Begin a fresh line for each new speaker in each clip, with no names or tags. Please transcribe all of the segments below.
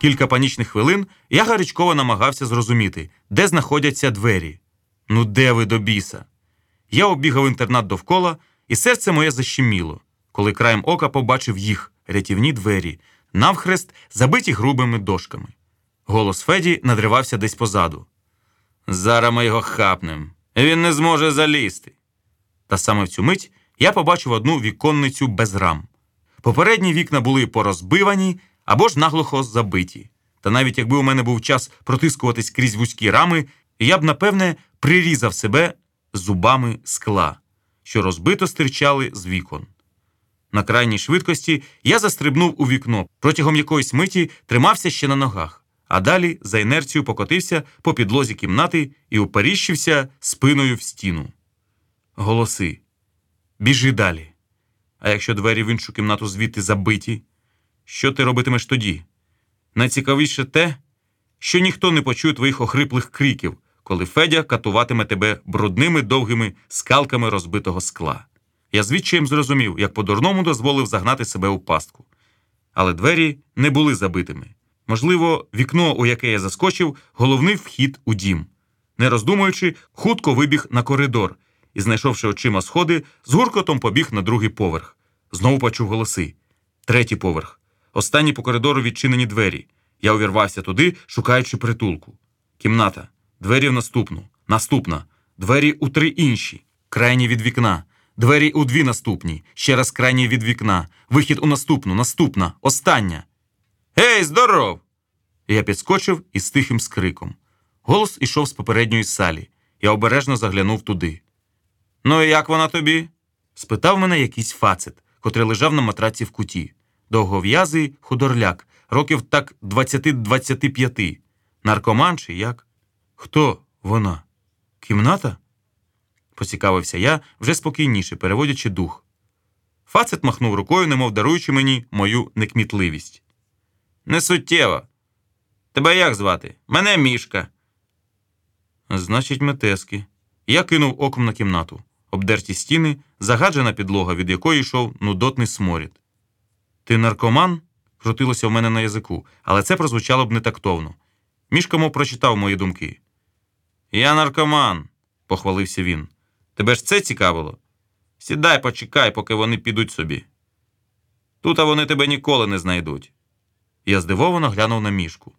Кілька панічних хвилин я гарячково намагався зрозуміти, де знаходяться двері. Ну, де ви до біса? Я оббігав інтернат довкола, і серце моє защеміло, коли краєм ока побачив їх, рятівні двері, навхрест, забиті грубими дошками. Голос Феді надривався десь позаду. Зараз ми його хапнем. Він не зможе залізти. Та саме в цю мить я побачив одну віконницю без рам. Попередні вікна були порозбивані або ж наглухо забиті. Та навіть якби у мене був час протискуватись крізь вузькі рами, я б, напевне, прирізав себе зубами скла, що розбито стирчали з вікон. На крайній швидкості я застрибнув у вікно, протягом якоїсь миті тримався ще на ногах, а далі за інерцією покотився по підлозі кімнати і уперіщився спиною в стіну. Голоси. Біжи далі. А якщо двері в іншу кімнату звідти забиті, що ти робитимеш тоді? Найцікавіше те, що ніхто не почує твоїх охриплих криків, коли Федя катуватиме тебе брудними довгими скалками розбитого скла. Я звідчаєм зрозумів, як по-дурному дозволив загнати себе у пастку. Але двері не були забитими. Можливо, вікно, у яке я заскочив, головний вхід у дім. Не роздумуючи, хутко вибіг на коридор і, знайшовши очима сходи, з гуркотом побіг на другий поверх. Знову почув голоси. Третій поверх. Останні по коридору відчинені двері. Я увірвався туди, шукаючи притулку. Кімната. Двері в наступну. Наступна. Двері у три інші. Крайні від вікна. Двері у дві наступні. Ще раз крайні від вікна. Вихід у наступну. Наступна. Остання. Гей, здоров! Я підскочив із тихим скриком. Голос ішов з попередньої салі. Я обережно заглянув туди. Ну і як вона тобі? спитав мене якийсь фацет, котрий лежав на матраці в куті. Довгов'язий худорляк, років так 20-25. Наркоман чи як? Хто вона? Кімната? поцікавився я вже спокійніше, переводячи дух. Фацет махнув рукою, немов даруючи мені мою некмітливість. Не суттєво. Тебе як звати? Мене мішка. Значить, метески. Я кинув оком на кімнату, обдерті стіни, загаджена підлога, від якої йшов нудотний сморід. Ти наркоман? крутилося в мене на язику, але це прозвучало б нетактовно. Мішка мов прочитав мої думки. Я наркоман, похвалився він. Тебе ж це цікавило? Сідай, почекай, поки вони підуть собі. Тут а вони тебе ніколи не знайдуть. Я здивовано глянув на мішку.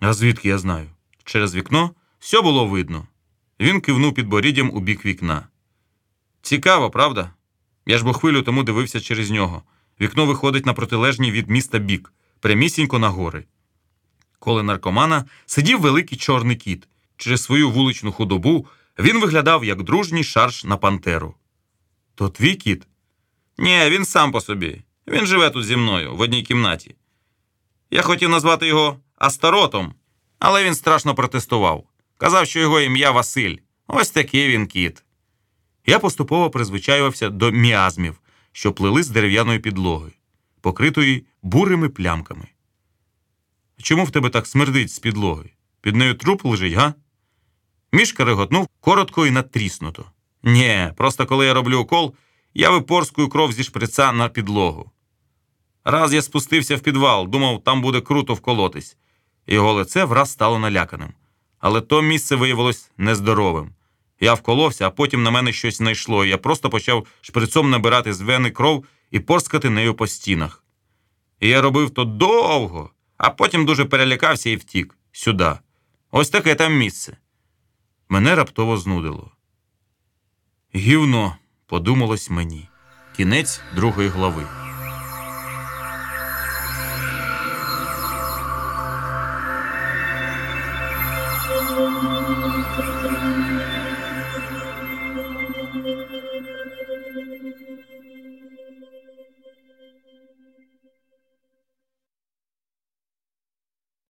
А звідки я знаю? Через вікно все було видно. Він кивнув підборіддям у бік вікна. Цікаво, правда? Я ж бо хвилю тому дивився через нього. Вікно виходить на протилежній від міста бік, прямісінько на гори. Коли наркомана сидів великий чорний кіт. Через свою вуличну худобу він виглядав як дружній шарш на пантеру. То твій кіт? Ні, він сам по собі. Він живе тут зі мною в одній кімнаті. Я хотів назвати його Астаротом, але він страшно протестував. Казав, що його ім'я Василь. Ось такий він кіт. Я поступово призвичаювався до міазмів, що плили з дерев'яної підлоги, покритої бурими плямками. Чому в тебе так смердить з підлоги? Під нею труп лежить, га? Мішка реготнув коротко і надтріснуто. Нє, просто коли я роблю укол, я випорскую кров зі шприца на підлогу. Раз я спустився в підвал, думав, там буде круто вколотись. Його лице враз стало наляканим. Але то місце виявилось нездоровим. Я вколовся, а потім на мене щось знайшло, і я просто почав шприцом набирати з вени кров і порскати нею по стінах. І я робив то довго, а потім дуже перелякався і втік сюди. Ось таке там місце. Мене раптово знудило. Гівно, подумалось мені. Кінець другої глави.